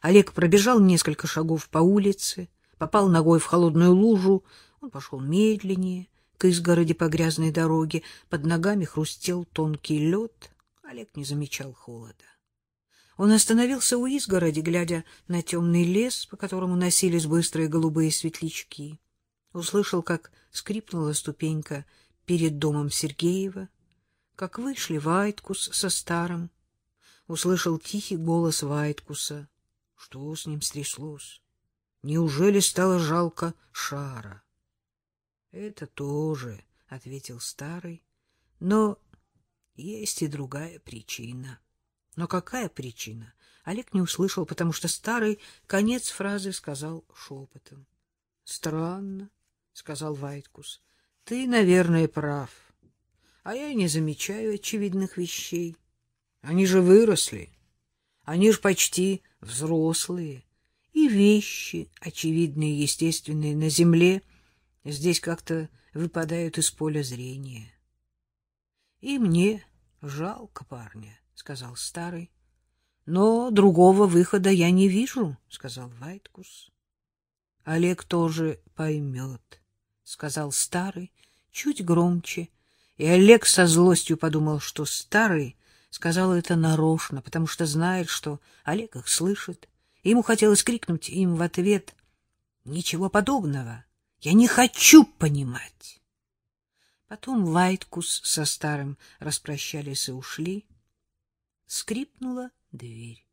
Олег пробежал несколько шагов по улице, попал ногой в холодную лужу. Он пошел медленнее, к изгороди по грязной дороге. Под ногами хрустел тонкий лед. Олег не замечал холода. Он остановился у изгороди, глядя на темный лес, по которому носились быстрые голубые светлячки. Услышал, как скрипнула ступенька перед домом Сергеева, как вышли Вайткус со старым. Услышал тихий голос Вайткуса. Что с ним стряслось? Неужели стало жалко шара? — Это тоже, — ответил старый, — но есть и другая причина. Но какая причина? Олег не услышал, потому что старый конец фразы сказал шепотом. — Странно, — сказал Вайткус. — Ты, наверное, прав. А я не замечаю очевидных вещей. Они же выросли. Они же почти взрослые, и вещи, очевидные и естественные, на земле здесь как-то выпадают из поля зрения. — И мне жалко парня, — сказал старый. — Но другого выхода я не вижу, — сказал Вайткус. — Олег тоже поймет, — сказал старый, чуть громче, и Олег со злостью подумал, что старый сказал это нарочно, потому что знает, что Олег их слышит. Ему хотелось крикнуть им в ответ «Ничего подобного! Я не хочу понимать!» Потом Вайткус со старым распрощались и ушли. Скрипнула дверь.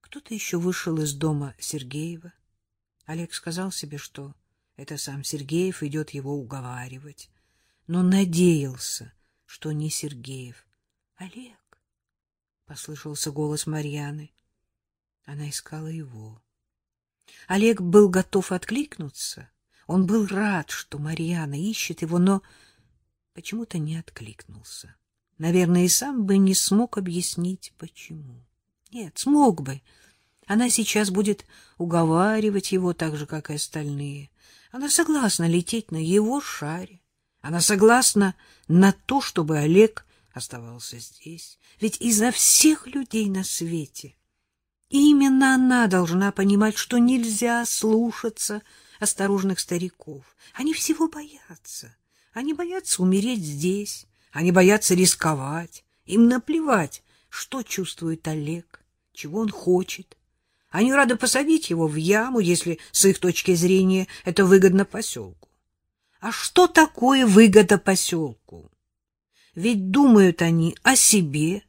Кто-то еще вышел из дома Сергеева. Олег сказал себе, что это сам Сергеев идет его уговаривать, но надеялся, что не Сергеев, Олег, послышался голос Марьяны. Она искала его. Олег был готов откликнуться. Он был рад, что Марьяна ищет его, но почему-то не откликнулся. Наверное, и сам бы не смог объяснить, почему. Нет, смог бы. Она сейчас будет уговаривать его так же, как и остальные. Она согласна лететь на его шаре. Она согласна на то, чтобы Олег оставался здесь. Ведь изо всех людей на свете именно она должна понимать, что нельзя слушаться осторожных стариков. Они всего боятся. Они боятся умереть здесь. Они боятся рисковать. Им наплевать, что чувствует Олег, чего он хочет. Они рады посадить его в яму, если с их точки зрения это выгодно поселку. А что такое выгода поселку? Ведь думают они о себе,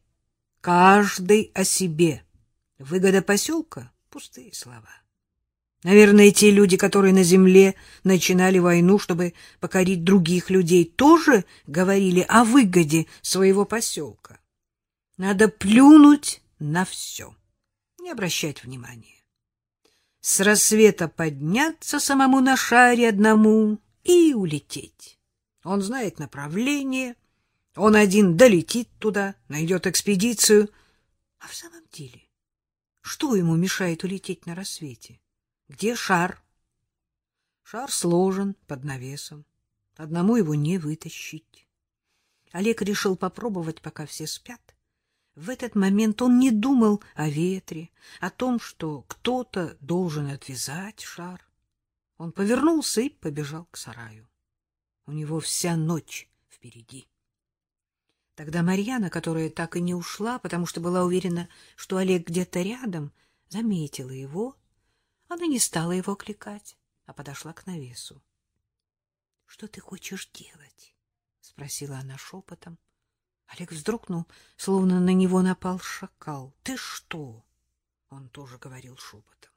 каждый о себе. Выгода поселка — пустые слова. Наверное, те люди, которые на земле начинали войну, чтобы покорить других людей, тоже говорили о выгоде своего поселка. Надо плюнуть на все, не обращать внимания. С рассвета подняться самому на шаре одному и улететь. Он знает направление, он один долетит туда, найдет экспедицию. А в самом деле, что ему мешает улететь на рассвете? Где шар? Шар сложен под навесом. Одному его не вытащить. Олег решил попробовать, пока все спят. В этот момент он не думал о ветре, о том, что кто-то должен отвязать шар. Он повернулся и побежал к сараю. У него вся ночь впереди. Тогда Марьяна, которая так и не ушла, потому что была уверена, что Олег где-то рядом, заметила его. Она не стала его кликать, а подошла к навесу. — Что ты хочешь делать? — спросила она шепотом. Олег вздрогнул, словно на него напал шакал. — Ты что? — он тоже говорил шепотом.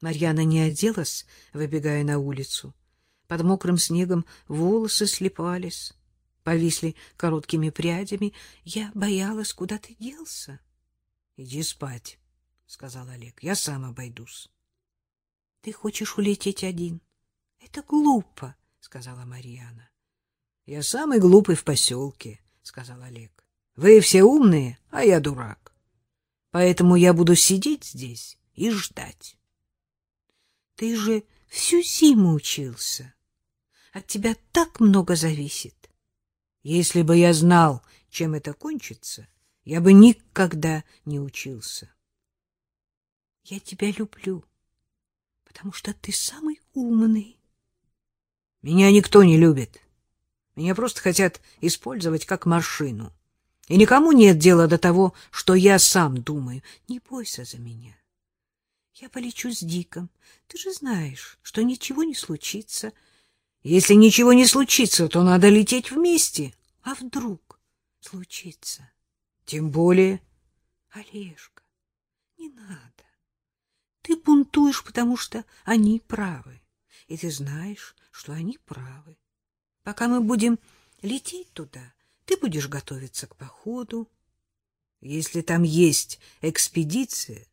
Марьяна не оделась, выбегая на улицу. Под мокрым снегом волосы слепались повисли короткими прядями. Я боялась, куда ты делся. — Иди спать, — сказал Олег. — Я сам обойдусь. — Ты хочешь улететь один? — Это глупо, — сказала Марьяна. — Я самый глупый в поселке, — сказал Олег. — Вы все умные, а я дурак. Поэтому я буду сидеть здесь и ждать. — Ты же всю зиму учился. От тебя так много зависит. Если бы я знал, чем это кончится, я бы никогда не учился. Я тебя люблю, потому что ты самый умный. Меня никто не любит. Меня просто хотят использовать как машину. И никому нет дела до того, что я сам думаю. Не бойся за меня. Я полечу с Диком. Ты же знаешь, что ничего не случится. Если ничего не случится, то надо лететь вместе. А вдруг случится? Тем более... Олежка, не надо. Ты бунтуешь, потому что они правы. И ты знаешь, что они правы. Пока мы будем лететь туда, ты будешь готовиться к походу. Если там есть экспедиция,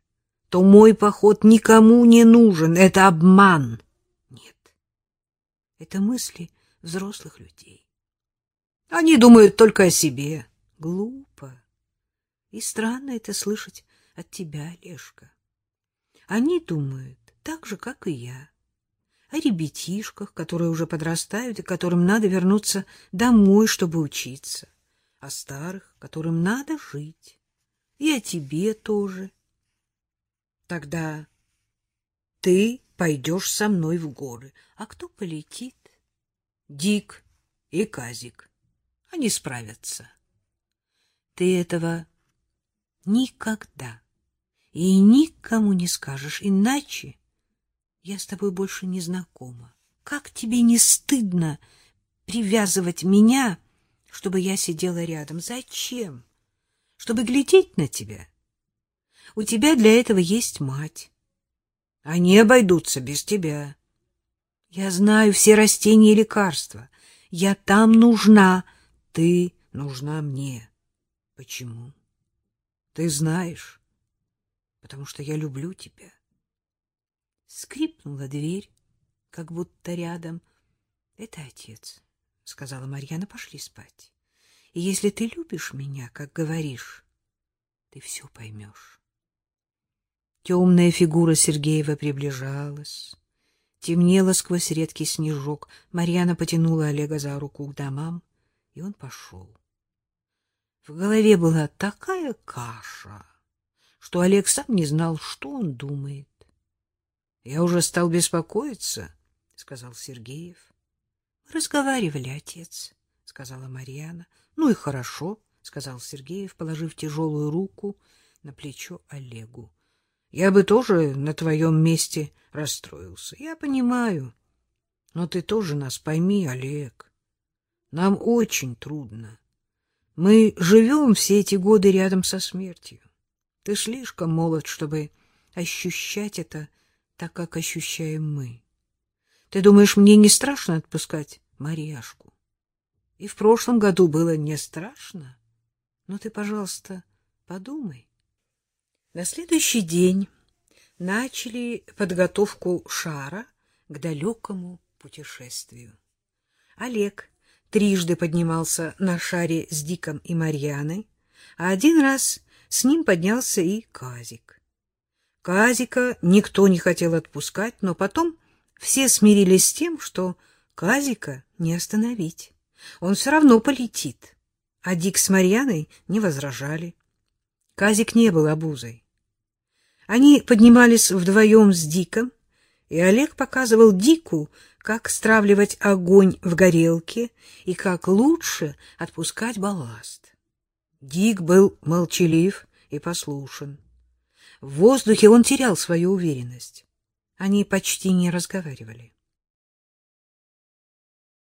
то мой поход никому не нужен. Это обман. Нет, это мысли взрослых людей. Они думают только о себе. Глупо. И странно это слышать от тебя, Лешка. Они думают так же, как и я. О ребятишках, которые уже подрастают и которым надо вернуться домой, чтобы учиться. О старых, которым надо жить. И о тебе тоже. Тогда ты пойдешь со мной в горы. А кто полетит? Дик и Казик. Они справятся. Ты этого никогда и никому не скажешь, иначе я с тобой больше не знакома. Как тебе не стыдно привязывать меня, чтобы я сидела рядом? Зачем? Чтобы глядеть на тебя? У тебя для этого есть мать. Они обойдутся без тебя. Я знаю все растения и лекарства. Я там нужна. Ты нужна мне. Почему? Ты знаешь, потому что я люблю тебя. Скрипнула дверь, как будто рядом. — Это отец, — сказала Марьяна, — пошли спать. И если ты любишь меня, как говоришь, ты все поймешь. Темная фигура Сергеева приближалась, темнела сквозь редкий снежок. Марьяна потянула Олега за руку к домам, и он пошел. В голове была такая каша, что Олег сам не знал, что он думает. — Я уже стал беспокоиться, — сказал Сергеев. — Разговаривали, отец, — сказала Марьяна. — Ну и хорошо, — сказал Сергеев, положив тяжелую руку на плечо Олегу. — Я бы тоже на твоем месте расстроился. Я понимаю. Но ты тоже нас пойми, Олег. Нам очень трудно. Мы живем все эти годы рядом со смертью. Ты слишком молод, чтобы ощущать это так, как ощущаем мы. Ты думаешь, мне не страшно отпускать Марьяшку? И в прошлом году было не страшно. Но ты, пожалуйста, подумай. На следующий день начали подготовку шара к далекому путешествию. Олег трижды поднимался на шаре с Диком и Марьяной, а один раз с ним поднялся и Казик. Казика никто не хотел отпускать, но потом все смирились с тем, что Казика не остановить. Он все равно полетит, а Дик с Марьяной не возражали. Казик не был обузой. Они поднимались вдвоем с Диком, и Олег показывал Дику, как стравливать огонь в горелке и как лучше отпускать балласт. Дик был молчалив и послушен. В воздухе он терял свою уверенность. Они почти не разговаривали.